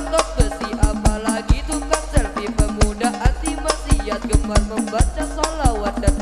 laptop besi apalagi tukang selfie. Pemuda anti maksiat gemar membaca solawat dan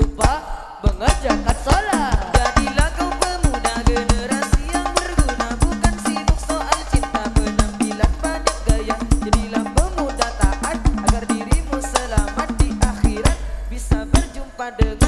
lupa mengerjakan sholat. Jadilah kau pemuda generasi yang berguna. Bukan sibuk soal cinta penampilan pada gaya. Jadilah pemuda taat agar dirimu selamat di akhirat. Bisa berjumpa dengan